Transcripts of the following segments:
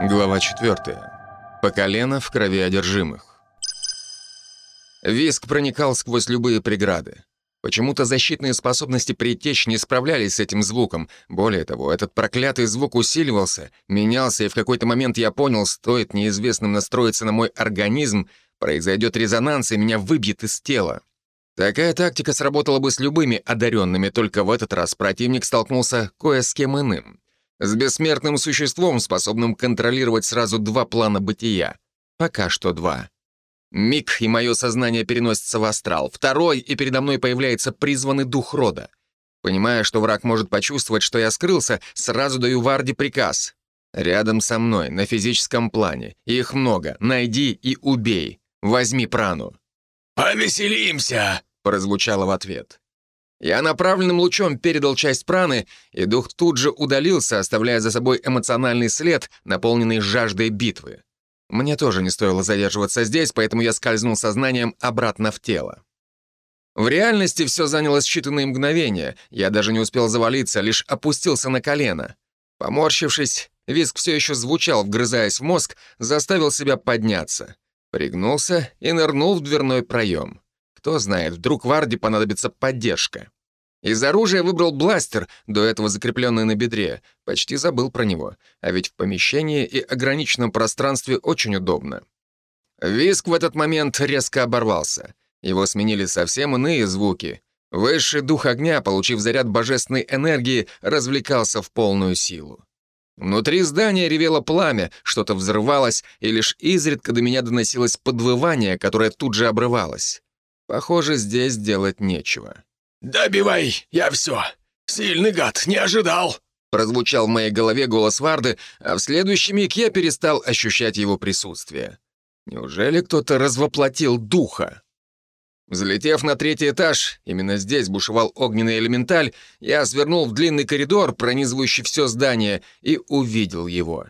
Глава 4. По колено в крови одержимых. Виск проникал сквозь любые преграды. Почему-то защитные способности притечь не справлялись с этим звуком. Более того, этот проклятый звук усиливался, менялся, и в какой-то момент я понял, стоит неизвестным настроиться на мой организм, произойдет резонанс, и меня выбьет из тела. Такая тактика сработала бы с любыми одаренными, только в этот раз противник столкнулся кое с кем иным. С бессмертным существом, способным контролировать сразу два плана бытия. Пока что два. Миг, и мое сознание переносится в астрал. Второй, и передо мной появляется призванный дух рода. Понимая, что враг может почувствовать, что я скрылся, сразу даю Варде приказ. Рядом со мной, на физическом плане. Их много. Найди и убей. Возьми прану. «Повеселимся!» — прозвучало в ответ. Я направленным лучом передал часть праны, и дух тут же удалился, оставляя за собой эмоциональный след, наполненный жаждой битвы. Мне тоже не стоило задерживаться здесь, поэтому я скользнул сознанием обратно в тело. В реальности все заняло считанные мгновения. Я даже не успел завалиться, лишь опустился на колено. Поморщившись, визг все еще звучал, вгрызаясь в мозг, заставил себя подняться. Пригнулся и нырнул в дверной проем. Кто знает, вдруг Варде понадобится поддержка. Из оружия выбрал бластер, до этого закрепленный на бедре. Почти забыл про него. А ведь в помещении и ограниченном пространстве очень удобно. Виск в этот момент резко оборвался. Его сменили совсем иные звуки. Высший дух огня, получив заряд божественной энергии, развлекался в полную силу. Внутри здания ревело пламя, что-то взрывалось, и лишь изредка до меня доносилось подвывание, которое тут же обрывалось. Похоже, здесь делать нечего. «Добивай, я все. Сильный гад, не ожидал!» Прозвучал в моей голове голос Варды, а в следующий миг я перестал ощущать его присутствие. Неужели кто-то развоплотил духа? Взлетев на третий этаж, именно здесь бушевал огненный элементаль, я свернул в длинный коридор, пронизывающий все здание, и увидел его.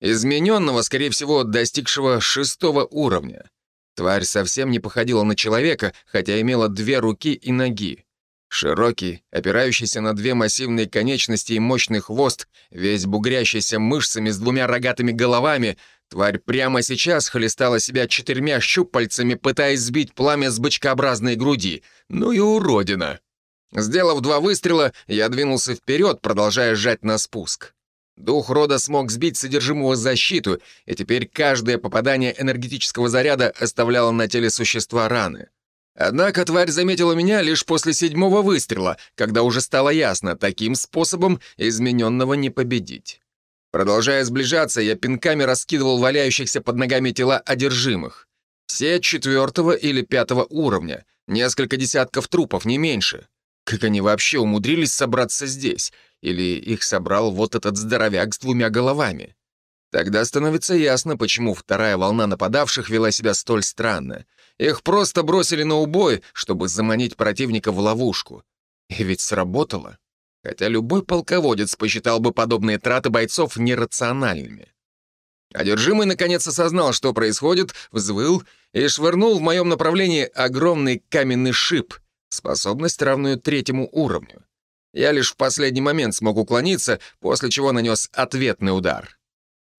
Измененного, скорее всего, достигшего шестого уровня. Тварь совсем не походила на человека, хотя имела две руки и ноги. Широкий, опирающийся на две массивные конечности и мощный хвост, весь бугрящийся мышцами с двумя рогатыми головами, тварь прямо сейчас хлестала себя четырьмя щупальцами, пытаясь сбить пламя с бычкообразной груди. Ну и уродина. Сделав два выстрела, я двинулся вперед, продолжая сжать на спуск. Дух рода смог сбить содержимого защиту, и теперь каждое попадание энергетического заряда оставляло на теле существа раны. Однако тварь заметила меня лишь после седьмого выстрела, когда уже стало ясно, таким способом измененного не победить. Продолжая сближаться, я пинками раскидывал валяющихся под ногами тела одержимых. Все четвертого или пятого уровня, несколько десятков трупов, не меньше. Как они вообще умудрились собраться здесь? Или их собрал вот этот здоровяк с двумя головами? Тогда становится ясно, почему вторая волна нападавших вела себя столь странно. Их просто бросили на убой, чтобы заманить противника в ловушку. И ведь сработало. Хотя любой полководец посчитал бы подобные траты бойцов нерациональными. Одержимый наконец осознал, что происходит, взвыл и швырнул в моем направлении огромный каменный шип, способность, равную третьему уровню. Я лишь в последний момент смог уклониться, после чего нанес ответный удар.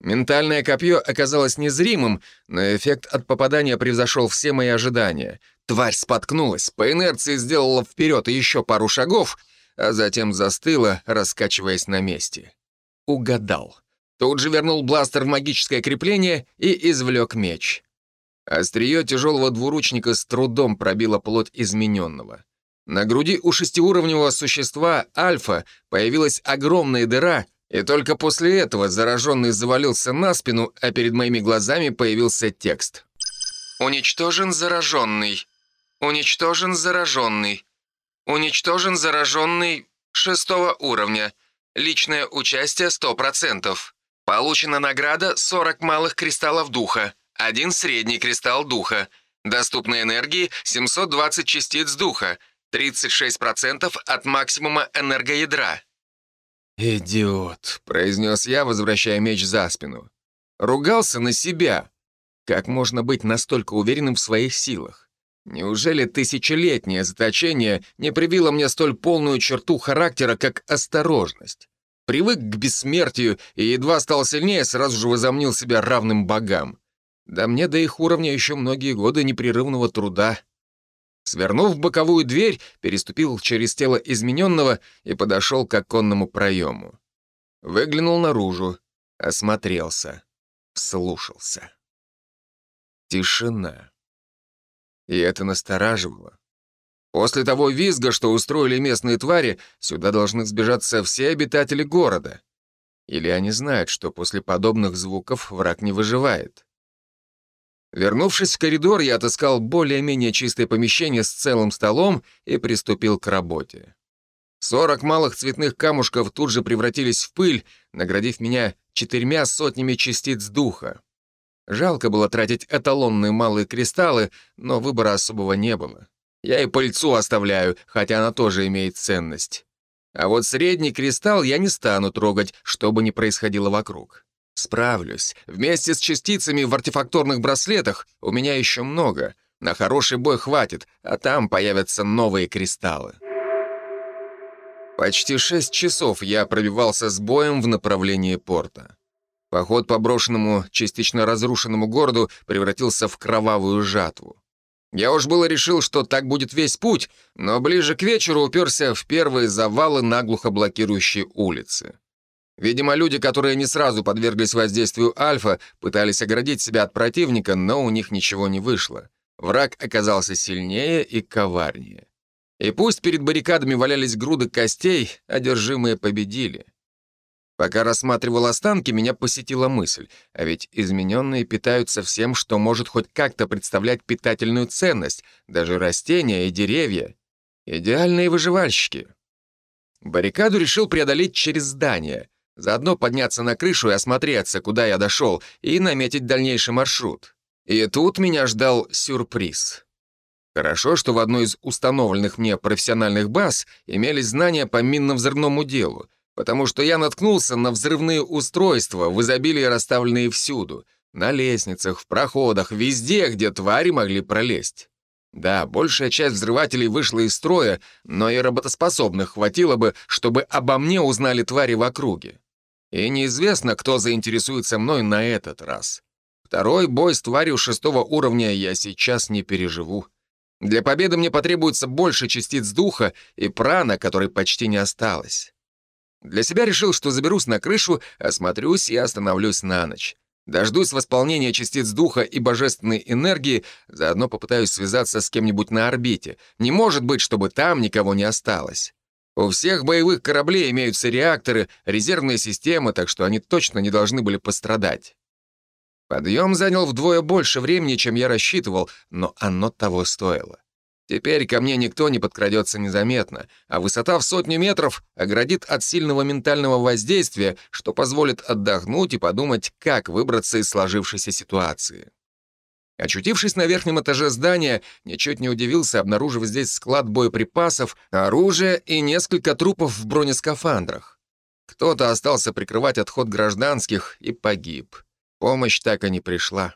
Ментальное копье оказалось незримым, но эффект от попадания превзошел все мои ожидания. Тварь споткнулась, по инерции сделала вперед еще пару шагов, а затем застыла, раскачиваясь на месте. Угадал. Тут же вернул бластер в магическое крепление и извлек меч. Острие тяжелого двуручника с трудом пробило плоть измененного. На груди у шестиуровневого существа Альфа появилась огромная дыра — и только после этого зараженный завалился на спину, а перед моими глазами появился текст. «Уничтожен зараженный. Уничтожен зараженный. Уничтожен зараженный шестого уровня. Личное участие 100%. Получена награда 40 малых кристаллов духа, один средний кристалл духа. Доступной энергии 720 частиц духа, 36% от максимума энергоядра. «Идиот», — произнес я, возвращая меч за спину. Ругался на себя. Как можно быть настолько уверенным в своих силах? Неужели тысячелетнее заточение не привило мне столь полную черту характера, как осторожность? Привык к бессмертию и едва стал сильнее, сразу же возомнил себя равным богам. Да мне до их уровня еще многие годы непрерывного труда. Свернув боковую дверь, переступил через тело измененного и подошел к оконному проему. Выглянул наружу, осмотрелся, слушался. Тишина. И это настораживало. После того визга, что устроили местные твари, сюда должны сбежаться все обитатели города. Или они знают, что после подобных звуков враг не выживает. Вернувшись в коридор, я отыскал более-менее чистое помещение с целым столом и приступил к работе. Сорок малых цветных камушков тут же превратились в пыль, наградив меня четырьмя сотнями частиц духа. Жалко было тратить эталонные малые кристаллы, но выбора особого не было. Я и пыльцу оставляю, хотя она тоже имеет ценность. А вот средний кристалл я не стану трогать, что бы ни происходило вокруг. Справлюсь. Вместе с частицами в артефакторных браслетах у меня еще много. На хороший бой хватит, а там появятся новые кристаллы. Почти шесть часов я пробивался с боем в направлении порта. Поход по брошенному, частично разрушенному городу превратился в кровавую жатву. Я уж было решил, что так будет весь путь, но ближе к вечеру уперся в первые завалы, наглухо блокирующие улицы. Видимо, люди, которые не сразу подверглись воздействию Альфа, пытались оградить себя от противника, но у них ничего не вышло. Враг оказался сильнее и коварнее. И пусть перед баррикадами валялись груды костей, одержимые победили. Пока рассматривал останки, меня посетила мысль, а ведь измененные питаются всем, что может хоть как-то представлять питательную ценность, даже растения и деревья. Идеальные выживальщики. Баррикаду решил преодолеть через здание, заодно подняться на крышу и осмотреться, куда я дошел, и наметить дальнейший маршрут. И тут меня ждал сюрприз. Хорошо, что в одной из установленных мне профессиональных баз имелись знания по минно-взрывному делу — потому что я наткнулся на взрывные устройства, в изобилии расставленные всюду, на лестницах, в проходах, везде, где твари могли пролезть. Да, большая часть взрывателей вышла из строя, но и работоспособных хватило бы, чтобы обо мне узнали твари в округе. И неизвестно, кто заинтересуется мной на этот раз. Второй бой с тварью шестого уровня я сейчас не переживу. Для победы мне потребуется больше частиц духа и прана, которой почти не осталось. Для себя решил, что заберусь на крышу, осмотрюсь и остановлюсь на ночь. Дождусь восполнения частиц духа и божественной энергии, заодно попытаюсь связаться с кем-нибудь на орбите. Не может быть, чтобы там никого не осталось. У всех боевых кораблей имеются реакторы, резервные системы, так что они точно не должны были пострадать. Подъем занял вдвое больше времени, чем я рассчитывал, но оно того стоило. Теперь ко мне никто не подкрадется незаметно, а высота в сотню метров оградит от сильного ментального воздействия, что позволит отдохнуть и подумать, как выбраться из сложившейся ситуации. Очутившись на верхнем этаже здания, ничуть не удивился, обнаружив здесь склад боеприпасов, оружия и несколько трупов в бронескафандрах. Кто-то остался прикрывать отход гражданских и погиб. Помощь так и не пришла.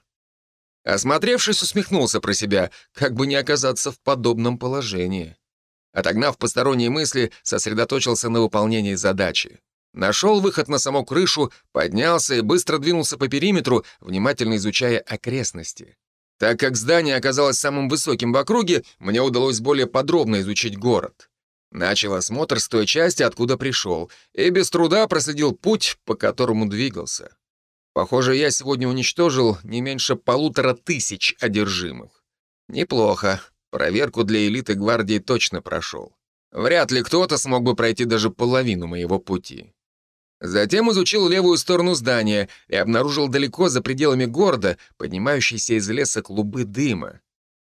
Осмотревшись, усмехнулся про себя, как бы не оказаться в подобном положении. Отогнав посторонние мысли, сосредоточился на выполнении задачи. Нашел выход на саму крышу, поднялся и быстро двинулся по периметру, внимательно изучая окрестности. Так как здание оказалось самым высоким в округе, мне удалось более подробно изучить город. Начал осмотр с той части, откуда пришел, и без труда проследил путь, по которому двигался. Похоже, я сегодня уничтожил не меньше полутора тысяч одержимых. Неплохо. Проверку для элиты гвардии точно прошел. Вряд ли кто-то смог бы пройти даже половину моего пути. Затем изучил левую сторону здания и обнаружил далеко за пределами города поднимающиеся из леса клубы дыма.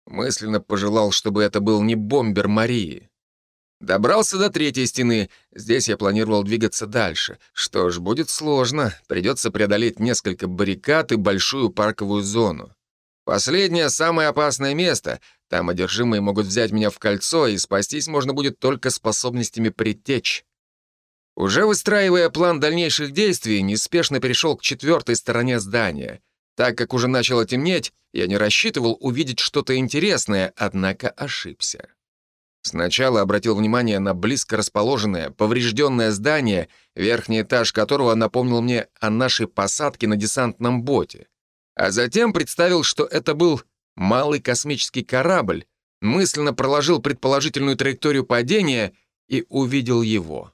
Мысленно пожелал, чтобы это был не бомбер Марии. Добрался до третьей стены. Здесь я планировал двигаться дальше. Что ж, будет сложно. Придется преодолеть несколько баррикад и большую парковую зону. Последнее — самое опасное место. Там одержимые могут взять меня в кольцо, и спастись можно будет только способностями притечь. Уже выстраивая план дальнейших действий, неспешно перешел к четвертой стороне здания. Так как уже начало темнеть, я не рассчитывал увидеть что-то интересное, однако ошибся. Сначала обратил внимание на близко расположенное, поврежденное здание, верхний этаж которого напомнил мне о нашей посадке на десантном боте. А затем представил, что это был малый космический корабль, мысленно проложил предположительную траекторию падения и увидел его.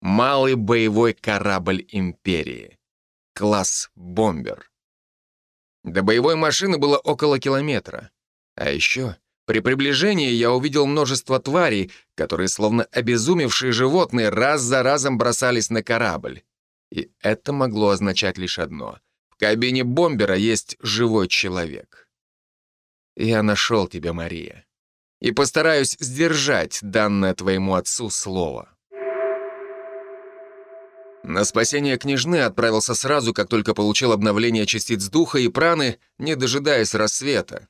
Малый боевой корабль Империи. Класс «Бомбер». До боевой машины было около километра. А еще при приближении я увидел множество тварей, которые, словно обезумевшие животные, раз за разом бросались на корабль. И это могло означать лишь одно. В кабине бомбера есть живой человек. Я нашел тебя, Мария. И постараюсь сдержать данное твоему отцу слово. На спасение княжны отправился сразу, как только получил обновление частиц духа и праны, не дожидаясь рассвета.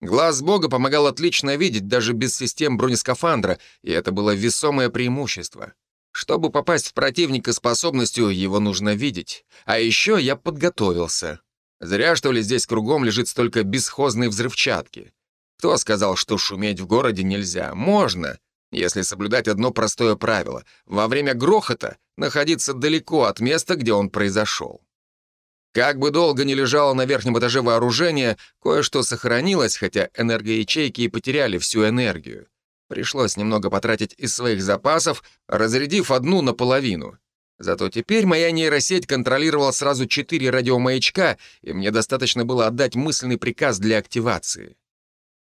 Глаз бога помогал отлично видеть даже без систем бронескафандра, и это было весомое преимущество. Чтобы попасть в противника способностью, его нужно видеть. А еще я подготовился. Зря, что ли, здесь кругом лежит столько бесхозной взрывчатки. Кто сказал, что шуметь в городе нельзя? Можно, если соблюдать одно простое правило — во время грохота находиться далеко от места, где он произошел. Как бы долго ни лежало на верхнем этаже вооружения, кое-что сохранилось, хотя энергоячейки и потеряли всю энергию. Пришлось немного потратить из своих запасов, разрядив одну наполовину. Зато теперь моя нейросеть контролировала сразу четыре радиомаячка, и мне достаточно было отдать мысленный приказ для активации.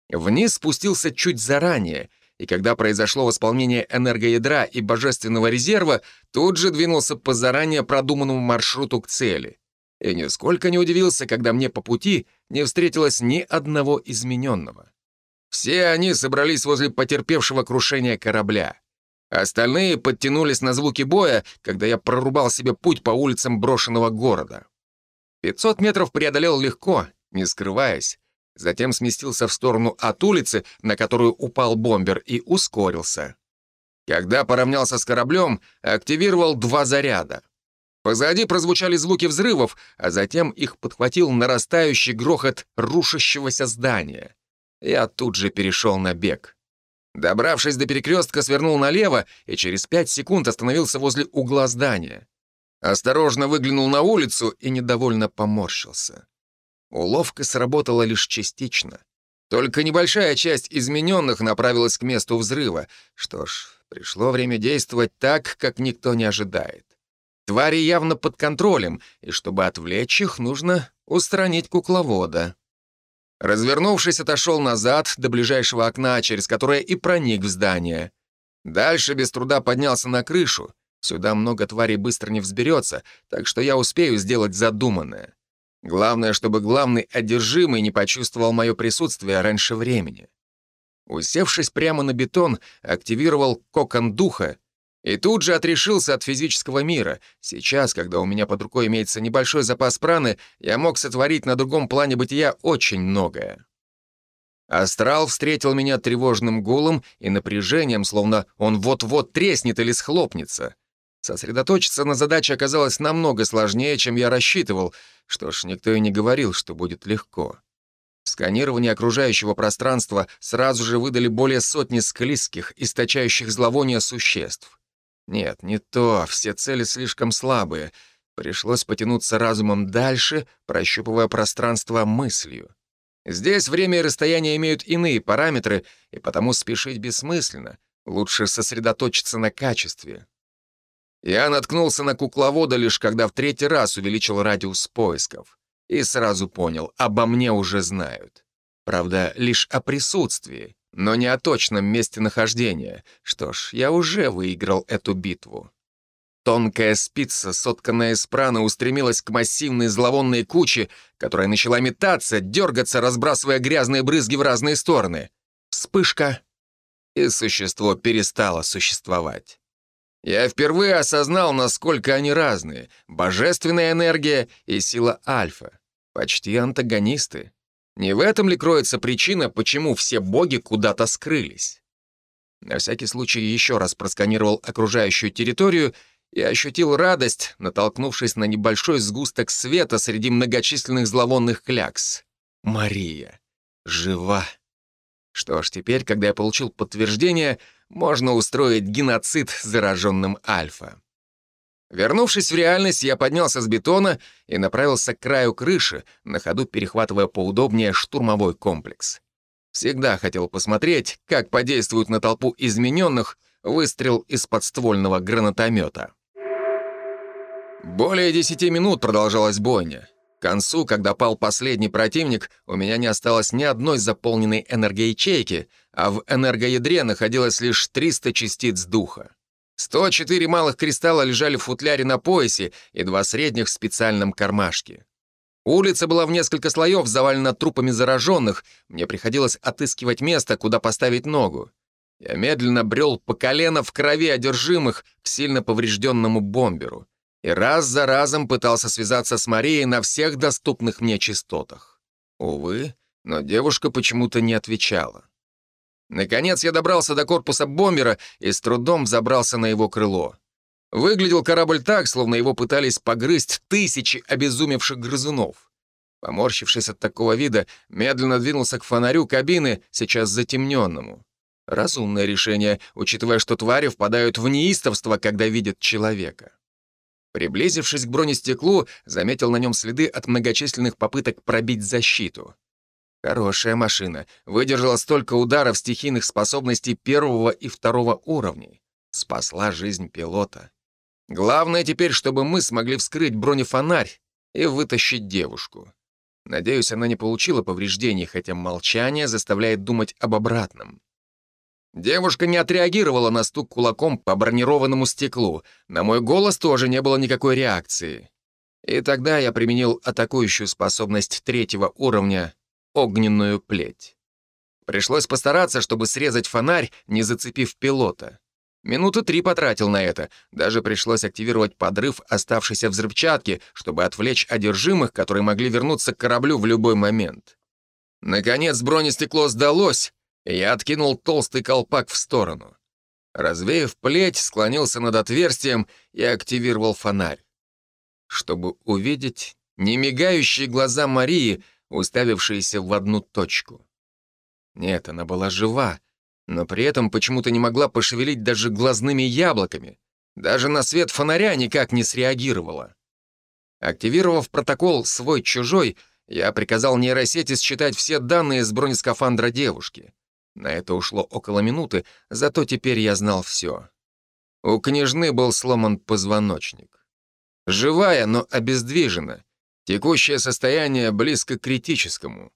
Вниз спустился чуть заранее — и когда произошло восполнение энергоядра и божественного резерва, тут же двинулся по заранее продуманному маршруту к цели. И нисколько не удивился, когда мне по пути не встретилось ни одного измененного. Все они собрались возле потерпевшего крушения корабля. Остальные подтянулись на звуки боя, когда я прорубал себе путь по улицам брошенного города. 500 метров преодолел легко, не скрываясь, затем сместился в сторону от улицы, на которую упал бомбер, и ускорился. Когда поравнялся с кораблем, активировал два заряда. Позади прозвучали звуки взрывов, а затем их подхватил нарастающий грохот рушащегося здания. Я тут же перешел на бег. Добравшись до перекрестка, свернул налево и через пять секунд остановился возле угла здания. Осторожно выглянул на улицу и недовольно поморщился. Уловка сработала лишь частично. Только небольшая часть измененных направилась к месту взрыва. Что ж, пришло время действовать так, как никто не ожидает. Твари явно под контролем, и чтобы отвлечь их, нужно устранить кукловода. Развернувшись, отошел назад до ближайшего окна, через которое и проник в здание. Дальше без труда поднялся на крышу. Сюда много тварей быстро не взберется, так что я успею сделать задуманное. Главное, чтобы главный одержимый не почувствовал мое присутствие раньше времени. Усевшись прямо на бетон, активировал кокон духа и тут же отрешился от физического мира. Сейчас, когда у меня под рукой имеется небольшой запас праны, я мог сотворить на другом плане бытия очень многое. Астрал встретил меня тревожным гулом и напряжением, словно он вот-вот треснет или схлопнется. Сосредоточиться на задаче оказалось намного сложнее, чем я рассчитывал. Что ж, никто и не говорил, что будет легко. Сканирование окружающего пространства сразу же выдали более сотни склизких, источающих зловония существ. Нет, не то, все цели слишком слабые. Пришлось потянуться разумом дальше, прощупывая пространство мыслью. Здесь время и расстояние имеют иные параметры, и потому спешить бессмысленно. Лучше сосредоточиться на качестве. Я наткнулся на кукловода лишь когда в третий раз увеличил радиус поисков. И сразу понял, обо мне уже знают. Правда, лишь о присутствии, но не о точном месте нахождения. Что ж, я уже выиграл эту битву. Тонкая спица, сотканная из праны, устремилась к массивной зловонной куче, которая начала метаться, дергаться, разбрасывая грязные брызги в разные стороны. Вспышка, и существо перестало существовать. Я впервые осознал, насколько они разные. Божественная энергия и сила альфа. Почти антагонисты. Не в этом ли кроется причина, почему все боги куда-то скрылись? На всякий случай еще раз просканировал окружающую территорию и ощутил радость, натолкнувшись на небольшой сгусток света среди многочисленных зловонных клякс. Мария. Жива. Что ж, теперь, когда я получил подтверждение, можно устроить геноцид зараженным альфа. Вернувшись в реальность, я поднялся с бетона и направился к краю крыши, на ходу перехватывая поудобнее штурмовой комплекс. Всегда хотел посмотреть, как подействует на толпу измененных выстрел из подствольного гранатомета. Более десяти минут продолжалась бойня. Концу, когда пал последний противник, у меня не осталось ни одной заполненной энергоячейки, а в энергоядре находилось лишь 300 частиц духа. 104 малых кристалла лежали в футляре на поясе и два средних в специальном кармашке. Улица была в несколько слоев завалена трупами зараженных, мне приходилось отыскивать место, куда поставить ногу. Я медленно брел по колено в крови одержимых к сильно поврежденному бомберу и раз за разом пытался связаться с Марией на всех доступных мне частотах. Увы, но девушка почему-то не отвечала. Наконец я добрался до корпуса бомбера и с трудом забрался на его крыло. Выглядел корабль так, словно его пытались погрызть тысячи обезумевших грызунов. Поморщившись от такого вида, медленно двинулся к фонарю кабины, сейчас затемненному. Разумное решение, учитывая, что твари впадают в неистовство, когда видят человека. Приблизившись к бронестеклу, заметил на нем следы от многочисленных попыток пробить защиту. Хорошая машина. Выдержала столько ударов стихийных способностей первого и второго уровней. Спасла жизнь пилота. Главное теперь, чтобы мы смогли вскрыть бронефонарь и вытащить девушку. Надеюсь, она не получила повреждений, хотя молчание заставляет думать об обратном. Девушка не отреагировала на стук кулаком по бронированному стеклу. На мой голос тоже не было никакой реакции. И тогда я применил атакующую способность третьего уровня — огненную плеть. Пришлось постараться, чтобы срезать фонарь, не зацепив пилота. Минуты три потратил на это. Даже пришлось активировать подрыв оставшейся взрывчатки, чтобы отвлечь одержимых, которые могли вернуться к кораблю в любой момент. Наконец бронестекло сдалось, я откинул толстый колпак в сторону. Развеяв плеть, склонился над отверстием и активировал фонарь. Чтобы увидеть немигающие глаза Марии, уставившиеся в одну точку. Нет, она была жива, но при этом почему-то не могла пошевелить даже глазными яблоками. Даже на свет фонаря никак не среагировала. Активировав протокол «свой-чужой», я приказал нейросети считать все данные с бронескафандра девушки. На это ушло около минуты, зато теперь я знал все. У княжны был сломан позвоночник. Живая, но обездвижена. Текущее состояние близко к критическому.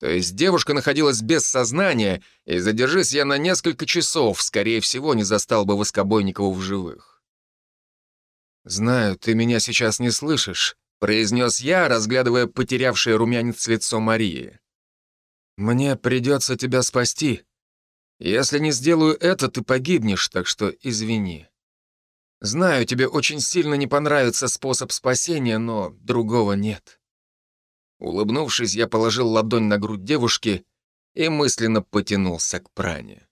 То есть девушка находилась без сознания, и задержись я на несколько часов, скорее всего, не застал бы Воскобойникову в живых. «Знаю, ты меня сейчас не слышишь», — произнес я, разглядывая потерявшее румянец лицо Марии. «Мне придется тебя спасти. Если не сделаю это, ты погибнешь, так что извини. Знаю, тебе очень сильно не понравится способ спасения, но другого нет». Улыбнувшись, я положил ладонь на грудь девушки и мысленно потянулся к пране.